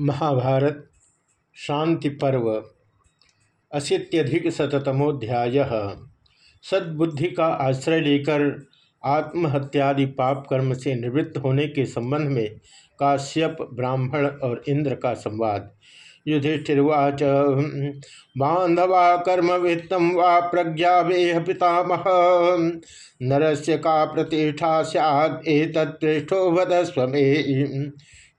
महाभारत, शांति पर्व अशीत्यधिक शतमोध्याय सद्बुद्धि का आश्रय लेकर आत्महत्यादि पाप कर्म से निवृत्त होने के संबंध में काश्यप, ब्राह्मण और इंद्र का संवाद। युधिष्ठिर्वाच, बांधवा कर्म वित्तम वा प्रज्ञा वेह पितामह। नरस्य का प्रतिष्ठा सैत्पृष्ठो वधस्व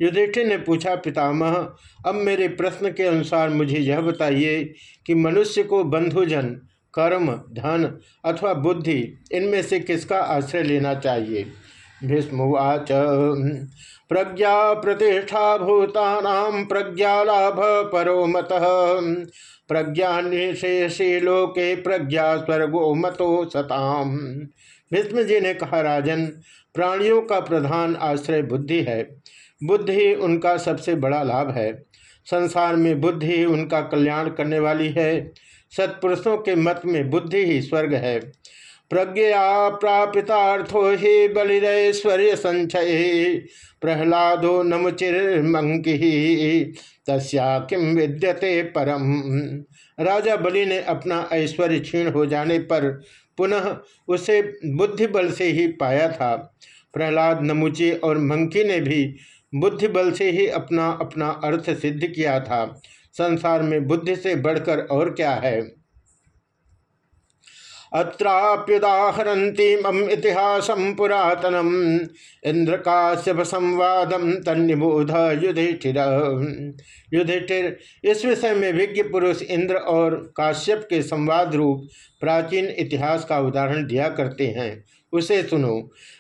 युधिष्ठिर ने पूछा, पितामह, अब मेरे प्रश्न के अनुसार मुझे यह बताइए कि मनुष्य को बंधुजन, कर्म, धन अथवा बुद्धि, इनमें से किसका आश्रय लेना चाहिए? भीष्मवाच प्रज्ञा प्रतिष्ठा प्रज्ञा लाभ परो मत। प्रज्ञा लोके प्रज्ञा स्वर्गो मतो सताम। भीष्म जी ने कहा, राजन, प्राणियों का प्रधान आश्रय बुद्धि है। बुद्धि ही उनका सबसे बड़ा लाभ है। संसार में बुद्धि ही उनका कल्याण करने वाली है। सत्पुरुषों के मत में बुद्धि ही स्वर्ग है। प्रज्ञा प्रापितार्थो ही बलिश्वर्य संचय। प्रहलादो नमुचिर्मंकी तस्या किम विद्यते परम। राजा बलि ने अपना ऐश्वर्य क्षीण हो जाने पर पुनः उसे बुद्धि बल से ही पाया था। प्रहलाद, नमुचे और मंकी ने भी बुद्धि बल से ही अपना अपना अर्थ सिद्ध किया था। संसार में बुद्धि से बढ़कर और क्या है? अत्राप्युदाहरतीम इतिहास पुरातनम इंद्र काश्यप संवादम तन्निबोध युधिष्ठिर। युधिष्ठिर, इस विषय में विज्ञ पुरुष इंद्र और काश्यप के संवाद रूप प्राचीन इतिहास का उदाहरण दिया करते हैं। उसे सुनो।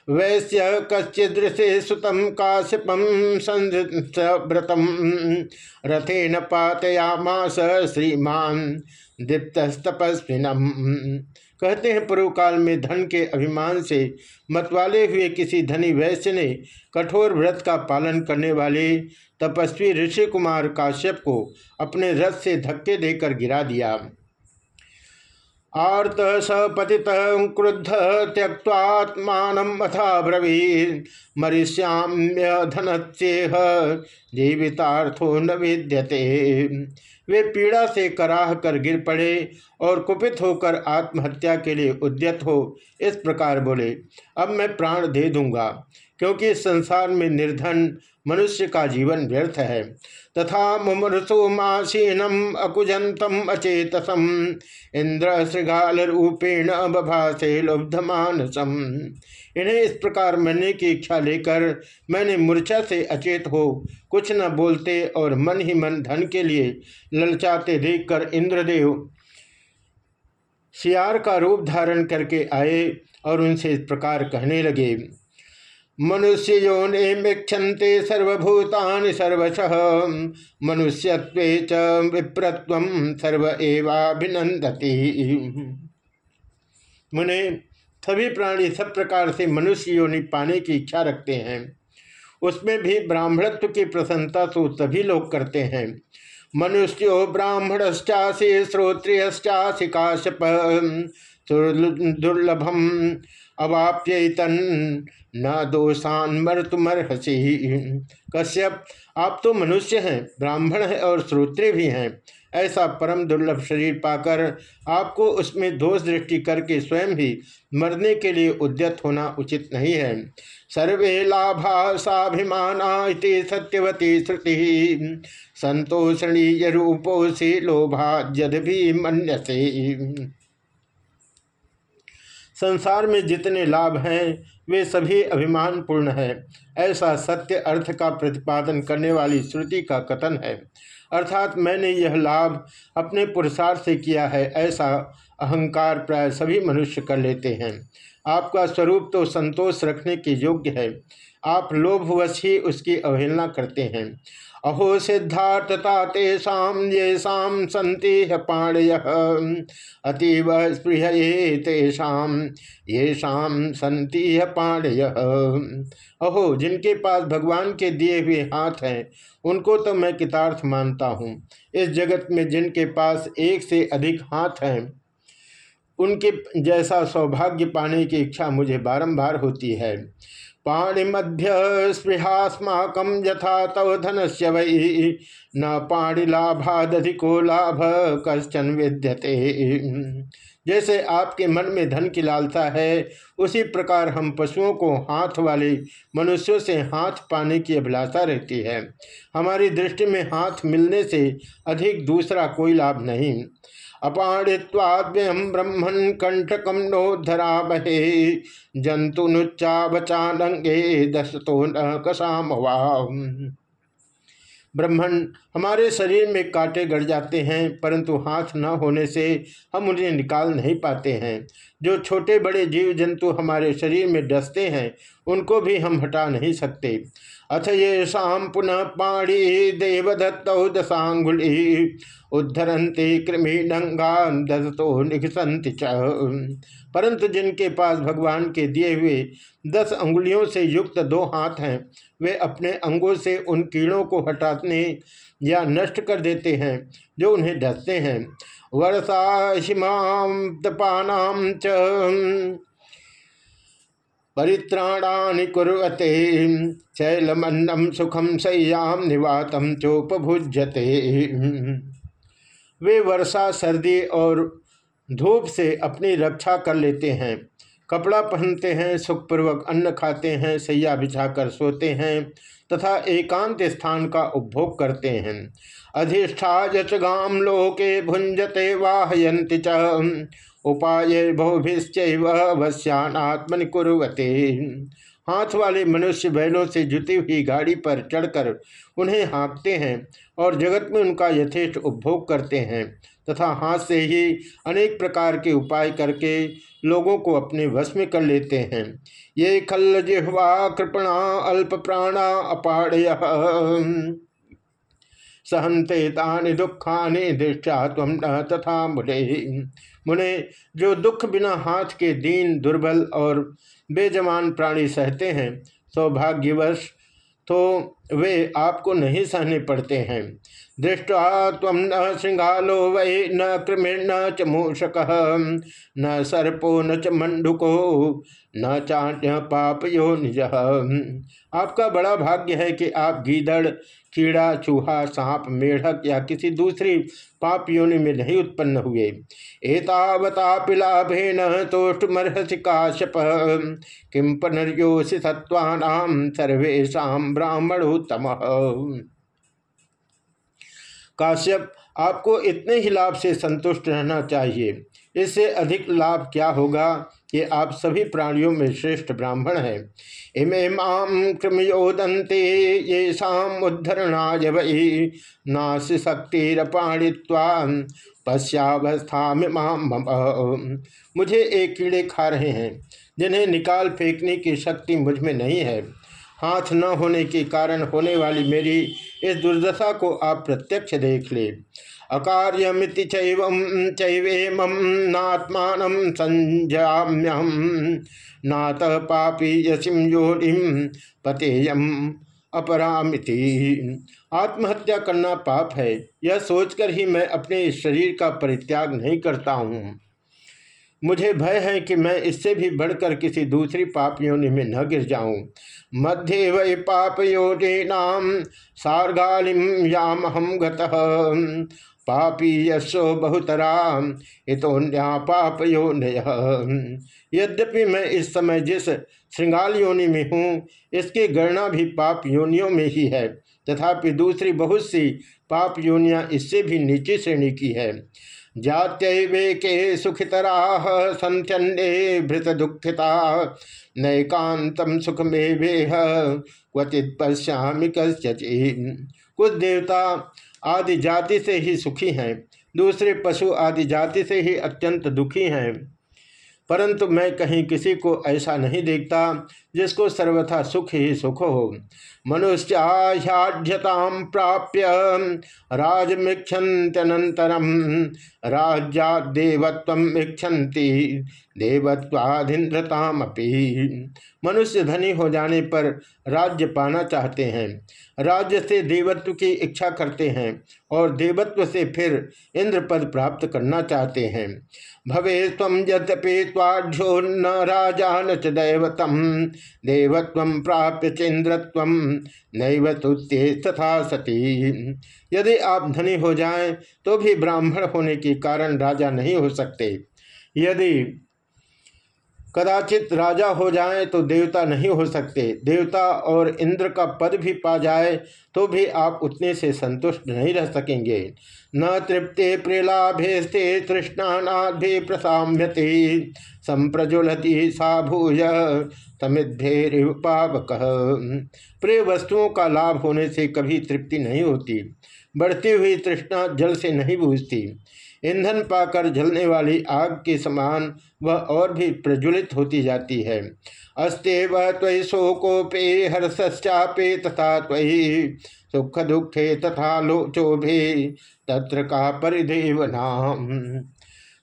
वैश्य कश्चिदृशे सुतम काश्यपम संव्रतम रथेन पातयामास श्रीमान दीप्तस्तपस्विनम। कहते हैं पूर्व काल में धन के अभिमान से मतवाले हुए किसी धनी वैश्य ने कठोर व्रत का पालन करने वाले तपस्वी ऋषि कुमार काश्यप को अपने रथ से धक्के देकर गिरा दिया। आर्त स पति क्रुद्ध त्यक्वात्मान अथा ब्रवीन मरिष्याम्य धनचेह जीवितार्थो न विद्यते। वे पीड़ा से कराह कर गिर पड़े और कुपित होकर आत्महत्या के लिए उद्यत हो। इस प्रकार बोले, अब मैं प्राण दे दूँगा, क्योंकि इस संसार में निर्धन मनुष्य का जीवन व्यर्थ है। तथा मुमृसुमासीनम अकुजंतम अचेतसम। इंद्र श्रृगाल रूपेण बभासे लुब्धमानसम। इन्हें इस प्रकार मरने की इच्छा लेकर मैंने मूर्छा से अचेत हो कुछ न बोलते और मन ही मन धन के लिए ललचाते देखकर इंद्रदेव सियार का रूप धारण करके आए और उनसे इस प्रकार कहने लगे मनुष्य योने मिक्षन्ते सर्वभूतानि सर्वश। मनुष्यत्वे च विप्रत्व सर्व एवाभिनंदती मुने सभी प्राणी सब प्रकार से मनुष्य योनि पाने की इच्छा रखते हैं। उसमें भी ब्राह्मणत्व की प्रसन्नता तो सभी लोग करते हैं। मनुष्यो ब्राह्मणश्चासी श्रोत्रियश्चासी काश्यप दुर्लभम अवाप्यतन न दोषान मर्तुमर्हसी। कश्यप, आप तो मनुष्य हैं, ब्राह्मण हैं और श्रोत्री भी हैं। ऐसा परम दुर्लभ शरीर पाकर आपको उसमें दोष दृष्टि करके स्वयं भी मरने के लिए उद्यत होना उचित नहीं है। सर्वे लाभा साभिमाना सत्यवती श्रुति। संतोषणीय रूपोसी लोभा जद भी मन्यसे। संसार में जितने लाभ हैं, वे सभी अभिमान पूर्ण है। ऐसा सत्य अर्थ का प्रतिपादन करने वाली श्रुति का कथन है। अर्थात मैंने यह लाभ अपने पुरुषार्थ से किया है, ऐसा अहंकार प्राय सभी मनुष्य कर लेते हैं। आपका स्वरूप तो संतोष रखने के योग्य है। आप लोभवश ही उसकी अवहेलना करते हैं। अहो सिद्धार्थता तेषा ये सन्ति पाणय। अतीव स्पृह तेषा ये सन्ति पाणय। अहो, जिनके पास भगवान के दिए हुए हाथ हैं, उनको तो मैं कितार्थ मानता हूँ। इस जगत में जिनके पास एक से अधिक हाथ हैं, उनके जैसा सौभाग्य पाने की इच्छा मुझे बारंबार होती है। पाणिमध्य स्पृहास्माक यथा तव धन से वही न पाणिलाभाधिको लाभ कश्चन विद्यते। जैसे आपके मन में धन की लालसा है, उसी प्रकार हम पशुओं को हाथ वाले मनुष्यों से हाथ पाने की अभिलाषा रहती है। हमारी दृष्टि में हाथ मिलने से अधिक दूसरा कोई लाभ नहीं। अपाणित्वाद्यम ब्रह्मण कंठकम नोधरा बहे जंतु नुच्चा बचानंगे दस तो न कसाम ब्रह्मण हमारे शरीर में कांटे गड़ जाते हैं, परंतु हाथ न होने से हम उन्हें निकाल नहीं पाते हैं। जो छोटे बड़े जीव जंतु हमारे शरीर में डसते हैं, उनको भी हम हटा नहीं सकते। अथ ये शाम पुनः पाणी देवदत्त दशांगुली कृमि नंगा दसतो निघसंत परंतु जिनके पास भगवान के दिए हुए दस अंगुलियों से युक्त दो हाथ हैं, वे अपने अंगों से उन कीड़ों को हटाने या नष्ट कर देते हैं, जो उन्हें डसते हैं। वर्षा हिमाम तपानाम च। परित्राणानि कुर्वते। शैलमन्नम सुखम सयाम निवातम चोपभुजते वे वर्षा, सर्दी और धूप से अपनी रक्षा कर लेते हैं। कपड़ा पहनते हैं, सुखपूर्वक अन्न खाते हैं, सैया बिछाकर सोते हैं तथा एकांत स्थान का उपभोग करते हैं। अधिष्ठा गाम लोके भुंजते वाहयंति च। उपाय बहुभिश्चैवश्यात्मनि कुरुवते। हाथ वाले मनुष्य बैलों से जुती हुई गाड़ी पर चढ़कर उन्हें हाँकते हैं और जगत में उनका यथेष्ट उपभोग करते हैं तथा हाथ से ही अनेक प्रकार के उपाय करके लोगों को अपने वश में कर लेते हैं। ये खल जिह्वा कृपणा अल्प प्राणा अपाड़य। सहंते तानि दुखानि दृष्टा तम न तथा मुने। मुने, जो दुख बिना हाथ के दीन, दुर्बल और बेजमान प्राणी सहते हैं, सौभाग्यवश तो वे आपको नहीं सहने पड़ते हैं। दृष्टवा तम न श्रृंगालो वै न कृमिण न च मूषक, न सर्पो न च मंडुको न चाट्य पाप यो निज। आपका बड़ा भाग्य है कि आप गीदड़, कीड़ा, चूहा, सांप, मेढक या किसी दूसरी पाप योनि में नहीं उत्पन्न हुए। एतावता पिलाभेन तोष्टमर्हसि काश्यप किम पुनर्योषि सत्वानाम सर्वेशा ब्राह्मणोत्तम। काश्यप, आपको इतने ही लाभ से संतुष्ट रहना चाहिए। इससे अधिक लाभ क्या होगा? कि आप सभी प्राणियों में श्रेष्ठ ब्राह्मण हैं। इमे माम कृमयोदंते ये शाम उद्धरणाय वही नाश शक्तिरपाणित्वा पश्चावस्था मुझे एक कीड़े खा रहे हैं, जिन्हें निकाल फेंकने की शक्ति मुझमें नहीं है। हाथ न होने के कारण होने वाली मेरी इस दुर्दशा को आप प्रत्यक्ष देख ले। अकार्यमिति चैवेम नात्मान संजाम्यहम नात पापी यशिम योनिम पतेयम अपरामिति। आत्महत्या करना पाप है, यह सोचकर ही मैं अपने शरीर का परित्याग नहीं करता हूँ। मुझे भय है कि मैं इससे भी बढ़कर किसी दूसरी पाप योनि में न गिर जाऊँ। मध्य वै पाप नाम सार्गालिम याम हम पापी यशो बहुतरा, इतोन्या पाप योनय यद्यपि मैं इस समय जिस श्रृंगाल योनि में हूँ, इसकी गणना भी पाप योनियों में ही है। तथापि दूसरी बहुत सी पाप योनियाँ इससे भी नीचे श्रेणी की है। जात्यवेके सुखितरा संत्यन्ये भृत दुखिता नैकांतम सुख में वेह, क्वचित पश्यामि कुछ देवता आदि जाति से ही सुखी हैं, दूसरे पशु आदि जाति से ही अत्यंत दुखी हैं। परंतु मैं कहीं किसी को ऐसा नहीं देखता, जिसको सर्वथा सुख ही सुख हो। मनुष्याह्याढ़ता प्राप्य राजमीक्षन्त्यनंतरम राज्या देवत्व इच्छन्ति देवत्वाधीन्द्रतामपि मनुष्य धनी हो जाने पर राज्य पाना चाहते हैं, राज्य से देवत्व की इच्छा करते हैं और देवत्व से फिर इंद्र पद प्राप्त करना चाहते हैं। भवे तम यद्यपि ताढ़्यो न राजा न च दैवतम, देवत्व प्राप्य चेन्द्रत्व नैव तुत्ये तथा सती। यदि आप धनी हो जाएँ तो भी ब्राह्मण होने के कारण राजा नहीं हो सकते। यदि कदाचित राजा हो जाए तो देवता नहीं हो सकते। देवता और इंद्र का पद भी पा जाए तो भी आप उतने से संतुष्ट नहीं रह सकेंगे। न तृप्ते प्रिलाभेस्ते तृष्णानाधि प्रसाम्यति। संप्रजुलति सा भूय समिद्धेरिव पावक प्रिय वस्तुओं का लाभ होने से कभी तृप्ति नहीं होती। बढ़ती हुई तृष्णा जल से नहीं बूझती। ईंधन पाकर जलने वाली आग के समान वह और भी प्रज्वलित होती जाती है। अस्ते वह त्वि शोकोपे हर्षापे तथा त्वि सुख दुखे तथा लोचो भी तत्र का परिदेव नाम।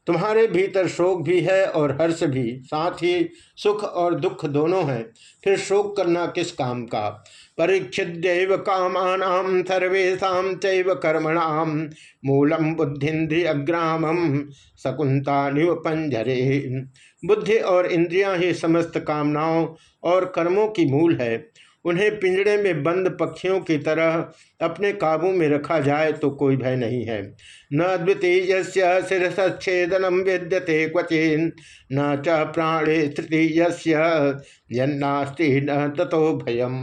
तुम्हारे भीतर शोक भी है और हर्ष भी, साथ ही सुख और दुख दोनों हैं। फिर शोक करना किस काम का? परीक्षिद्यव काम सर्वेशा चैव कर्मणाम मूलम बुद्धिन्द्रियग्रामम शकुंतालिव निव पंजरे बुद्धि और इंद्रियाँ ही समस्त कामनाओं और कर्मों की मूल है। उन्हें पिंजड़े में बंद पक्षियों की तरह अपने काबू में रखा जाए तो कोई भय नहीं है। न द्वितीय शिरसच्छेदनम विद्यते क्वचिन, न च प्राणे तृतीय न तथो भयम।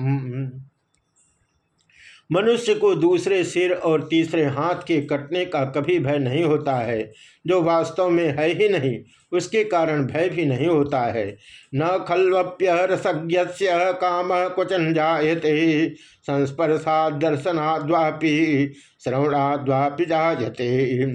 मनुष्य को दूसरे सिर और तीसरे हाथ के कटने का कभी भय नहीं होता है, जो वास्तव में है ही नहीं, उसके कारण भय भी नहीं होता है। न खलवप्य रसज्ञ काम क्वचन जायते, संस्पर्शा दर्शनाद्वापि, श्रवणाद्वापि जायते।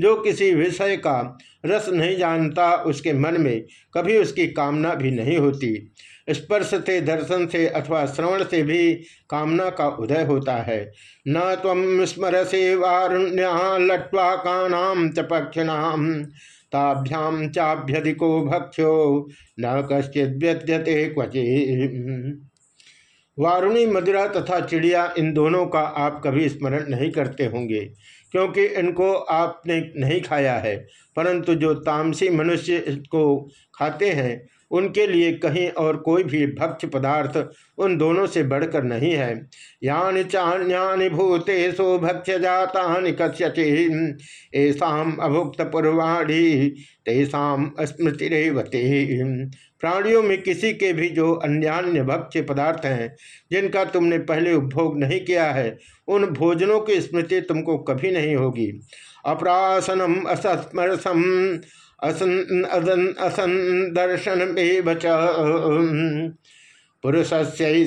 जो किसी विषय का रस नहीं जानता, उसके मन में कभी उसकी कामना भी नहीं होती। स्पर्श से, दर्शन से अथवा श्रवण से भी कामना का उदय होता है। न तम स्मरसे वारुण्या कानाम च पक्षिणाम ताभ्याम चाभ्यधिको भक्ष्यो, न कश्चित व्यत्यते क्वचि वारुणी, मदिरा तथा चिड़िया, इन दोनों का आप कभी स्मरण नहीं करते होंगे, क्योंकि इनको आपने नहीं खाया है, परंतु जो तामसी मनुष्य इसको खाते हैं उनके लिए कहीं और कोई भी भक्ष पदार्थ उन दोनों से बढ़कर नहीं है। यान चान्यान चान्यानि सो भक्ष जाता कश्यचि ऐसा अभुक्त पूर्वाणी तेषाम स्मृति रेवते प्राणियों में किसी के भी जो अन्यान्य भक्ष्य पदार्थ हैं, जिनका तुमने पहले उपभोग नहीं किया है, उन भोजनों की स्मृति तुमको कभी नहीं होगी। अपरासनम असस्मरसम, असन असन दर्शन पुरुष से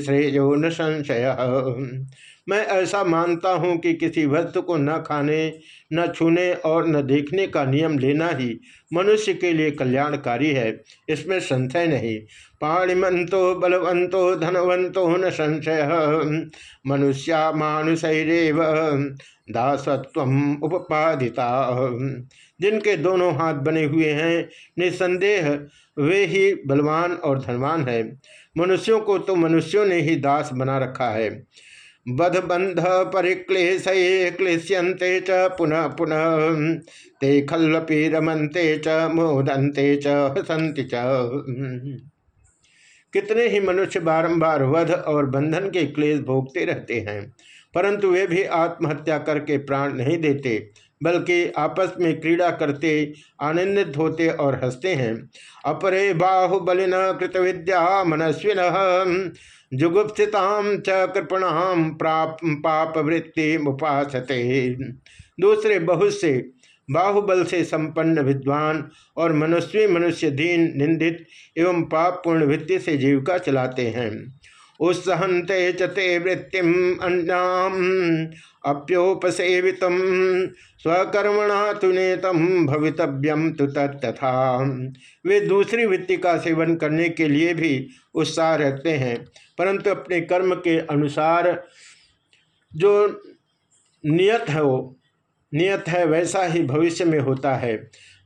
श्रेयो न संशय। मैं ऐसा मानता हूँ कि किसी वस्तु को न खाने, न छूने और न देखने का नियम लेना ही मनुष्य के लिए कल्याणकारी है। इसमें संशय नहीं। पाणिमंतो बलवंतो धनवंतो न संशय। मनुष्या मानुषरेव दासत्व उपादिता। जिनके दोनों हाथ बने हुए हैं निसंदेह वे ही बलवान और धनवान है। मनुष्यों को तो मनुष्यों ने ही दास बना रखा है। बध बंध च पुनः पुनः। ते खल्लपी रमनते च मोदंते च हसंति च। कितने ही मनुष्य बारंबार वध और बंधन के क्लेश भोगते रहते हैं, परंतु वे भी आत्महत्या करके प्राण नहीं देते, बल्कि आपस में क्रीड़ा करते, आनंदित होते और हँसते हैं। अपरे बाहुबलिन कृत विद्या मनस्विन। जुगुप्सिताम च कृपणाम पाप वृत्ति मुपासते दूसरे बहुत से बाहुबल से संपन्न विद्वान और मनुष्य मनुष्य दीन निंदित एवं पाप पूर्ण वृत्ति से जीविका चलाते हैं। उत्सहते चते वृत्तिम अन्याम अप्योपसेवित स्वकर्मणा तुनेतम, भवितव्यम तु तथा। वे दूसरी वृत्ति का सेवन करने के लिए भी उत्साह रहते हैं, परंतु अपने कर्म के अनुसार जो नियत है वो, नियत है वैसा ही भविष्य में होता है।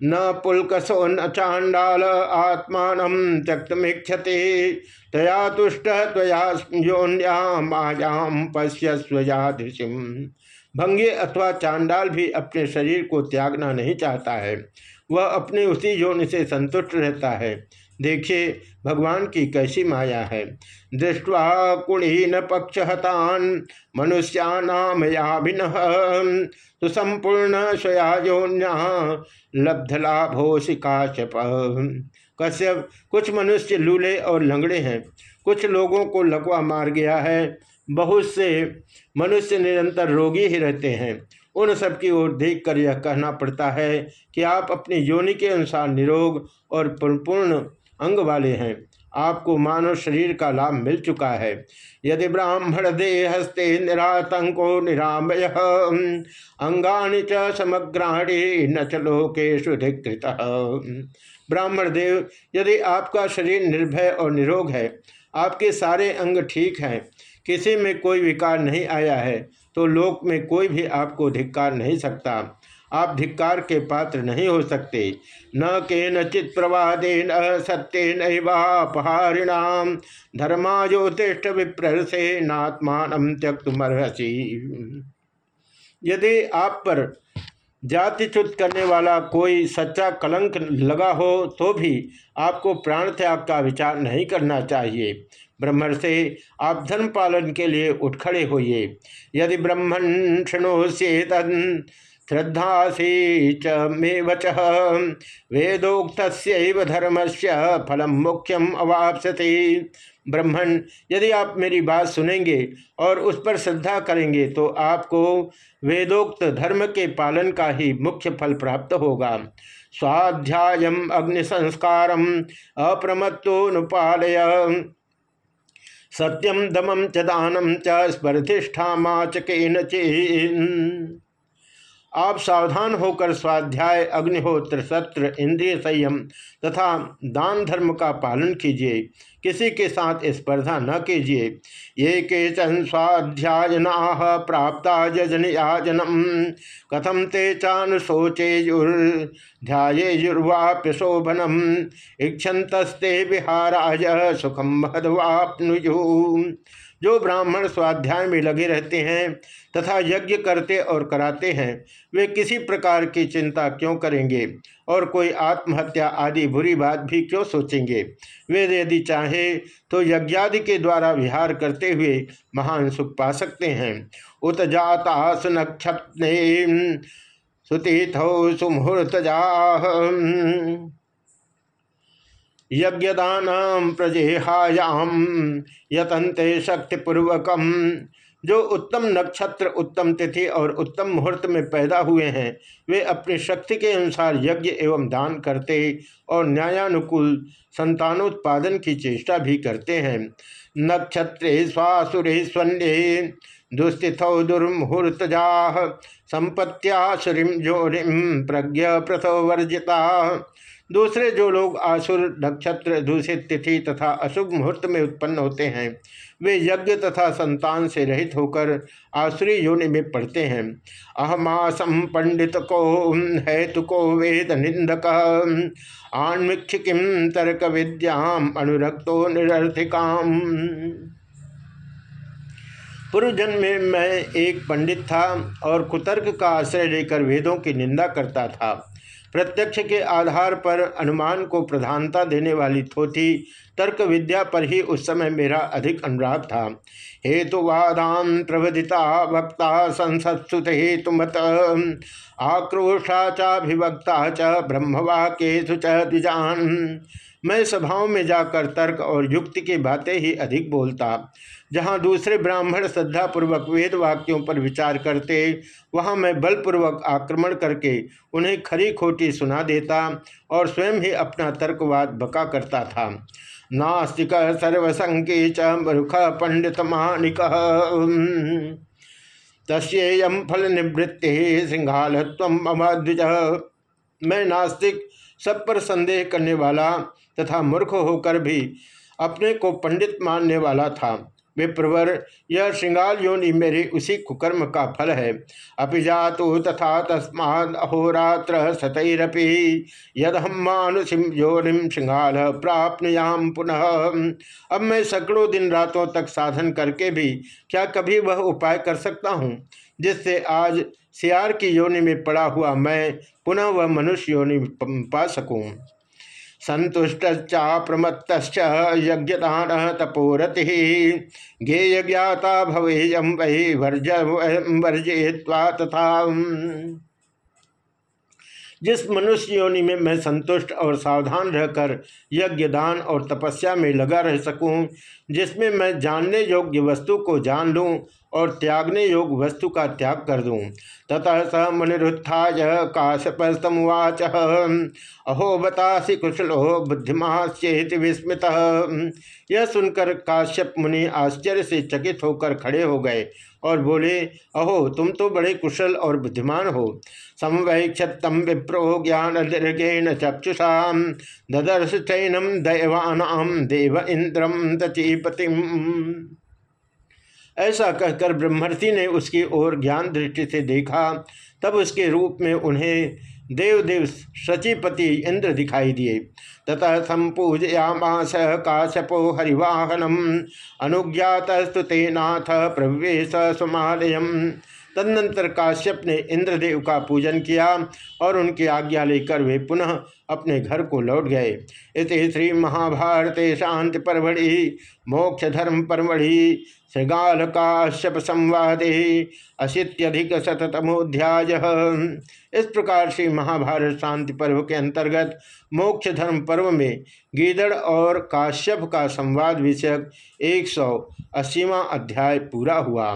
न पुलकसो न चांडाल आत्मान त्यक्तमीक्षते तया तुष्ट तया योन्याम पश्य स्वयादृशिम भंगे अथवा चांडाल भी अपने शरीर को त्यागना नहीं चाहता है, वह अपने उसी योनि से संतुष्ट रहता है। देखिए, भगवान की कैसी माया है। दृष्टवा कुणीन पक्षहतान, मनुष्यानामयाभिन तो संपूर्ण स्वयाजोन्या लब्ध लाभोशिका कश्यप, कुछ मनुष्य लूले और लंगड़े हैं। कुछ लोगों को लकवा मार गया है। बहुत से मनुष्य निरंतर रोगी ही रहते हैं। उन सब की ओर देख कर यह कहना पड़ता है कि आप अपनी योनि के अनुसार निरोग और पूर्ण अंग वाले हैं। आपको मानव शरीर का लाभ मिल चुका है। यदि ब्राह्मण देहस्ते निरातंको निरामय, अंगानि च समग्राणी न च ब्राह्मण देव, यदि आपका शरीर निर्भय और निरोग है, आपके सारे अंग ठीक हैं, किसी में कोई विकार नहीं आया है तो लोक में कोई भी आपको धिक्कार नहीं सकता। आप धिक्कार के पात्र नहीं हो सकते। न के नचित प्रवादे न सत्य नहारिणाम धर्मायोतिष्ठ विप्रसे नात्मान त्यक्तमर्हसी। यदि आप पर जातिच्युत करने वाला कोई सच्चा कलंक लगा हो तो भी आपको प्राण त्याग का विचार नहीं करना चाहिए। ब्रह्मण से आप धर्म पालन के लिए उठ खड़े होइए। यदि ब्रह्मण शृणोष्येत श्रद्धासी च मे वच। वेदोक्त धर्म से फलम मुख्यम अवापसते ब्रह्मण, यदि आप मेरी बात सुनेंगे और उस पर श्रद्धा करेंगे तो आपको वेदोक्त धर्म के पालन का ही मुख्य फल प्राप्त होगा। स्वाध्याय अग्नि संस्कार अप्रमत्तोनुपालय सत्यम दमम च दानम च स्पर्धिष्ठा माचकेन चेन आप सावधान होकर स्वाध्याय, अग्निहोत्र, सत्र, इंद्रिय संयम तथा दान धर्म का पालन कीजिए। किसी के साथ स्पर्धा न कीजिए। ये के चन स्वाध्यायना प्राप्त जजन याजनम कथम ते चान ध्यायुर्वाप्य शोभनम इक्षतस्ते विहाराज सुखम महदवापनुजु जो ब्राह्मण स्वाध्याय में लगे रहते हैं तथा यज्ञ करते और कराते हैं, वे किसी प्रकार की चिंता क्यों करेंगे? और कोई आत्महत्या आदि बुरी बात भी क्यों सोचेंगे? वे यदि चाहे तो यज्ञादि के द्वारा विहार करते हुए महान सुख पा सकते हैं। उत जाता सुतीथौ सुमुहूर्तजा यज्ञदान प्रजेहायाम यतंते शक्तिपूर्वकम जो उत्तम नक्षत्र, उत्तम तिथि और उत्तम मुहूर्त में पैदा हुए हैं, वे अपनी शक्ति के अनुसार यज्ञ एवं दान करते और न्यायानुकूल संतानोत्पादन की चेष्टा भी करते हैं। नक्षत्रे स्वासुरे स्वन्य, दुस्थितौ दुर्मुहूर्तजा संपत्त्यासुरीम जोरिम प्रज्ञ प्रथव वर्जिता। दूसरे जो लोग आसुर नक्षत्र दूषित तिथि तथा अशुभ मुहूर्त में उत्पन्न होते हैं, वे यज्ञ तथा संतान से रहित होकर आसुरी योनि में पढ़ते हैं। अहमासम पंडित को हेतु को वेद निंदक आन्मिक्ष किम तर्क विद्याम अनुरक्तो निरर्थिकाम। पूर्व जन्म में मैं एक पंडित था और कुतर्क का आश्रय लेकर वेदों की निंदा करता था। प्रत्यक्ष के आधार पर अनुमान को प्रधानता देने वाली थोथी तर्क विद्या पर ही उस समय मेरा अधिक अनुराग था। हेतुवादान प्रवधिता वक्ता संसत्सुत हेतुमत। आक्रोशा चाभिवक्ता च ब्रह्मवाक्यु च मैं सभाओं में जाकर तर्क और युक्ति की बातें ही अधिक बोलता। जहाँ दूसरे ब्राह्मण श्रद्धापूर्वक वेद वाक्यों पर विचार करते, वहाँ मैं बलपूर्वक आक्रमण करके उन्हें खरी खोटी सुना देता और स्वयं ही अपना तर्कवाद बका करता था। नास्तिक सर्वसंके च मरुख पंडित मानिक तस्म फल निवृत्ति द्विज मैं नास्तिक, सब पर संदेह करने वाला तथा मूर्ख होकर भी अपने को पंडित मानने वाला था। विप्रवर, यह श्रृंगाल योनि मेरे उसी कुकर्म का फल है। अपिजातु तथा तस्माद अहोरात्र सतरपि यद हम मानुषिम योनिम श्रृंगाल प्राप्तयाम पुनः। अब मैं सैकड़ों दिन रातों तक साधन करके भी क्या कभी वह उपाय कर सकता हूँ, जिससे आज सियार की योनि में पड़ा हुआ मैं पुनः वह मनुष्य योनि पा सकूँ? संतुष्टा प्रमत्त यज्ञदान तपोरति। गेय ज्ञाता भवेयम वही वर्ज वर्जय्वा तथा। जिस मनुष्य योनि में मैं संतुष्ट और सावधान रहकर यज्ञ दान और तपस्या में लगा रह सकूँ, जिसमें मैं जानने योग्य वस्तु को जान लूँ और त्यागने योग वस्तु का त्याग कर दूँ। ततः स मुनिरुत्थाय काश्यपस्तमुवाच अहो बतासी कुशलो बुद्धिमाचेत विस्मित। यह सुनकर काश्यप मुनि आश्चर्य से चकित होकर खड़े हो गए और बोले, अहो, तुम तो बड़े कुशल और बुद्धिमान हो। समवैक्षतम विप्रो ज्ञान दीर्घेण चक्षुषा ददर्श चैनम दैवानाम देव इंद्रम दचीपतिम। ऐसा कहकर ब्रह्मर्षि ने उसकी ओर ज्ञान दृष्टि से देखा। तब उसके रूप में उन्हें देवदेव सचिपति इंद्र दिखाई दिए। ततः संपूजयामास काशपो हरिवाहनम। अनुज्ञात स्तुते नाथ प्रवेश सुमालयम। तदनंतर काश्यप ने इंद्रदेव का पूजन किया और उनकी आज्ञा लेकर वे पुनः अपने घर को लौट गए। इस श्री महाभारत शांति परमढ़ि मोक्ष धर्म परमढ़ि, श्रृगाल काश्यप संवादे, अशीत्यधिक शतमोध्याय इस प्रकार से महाभारत शांति पर्व के अंतर्गत मोक्ष धर्म पर्व में गीदड़ और काश्यप का संवाद विषयक एक सौ असीवा अध्याय पूरा हुआ।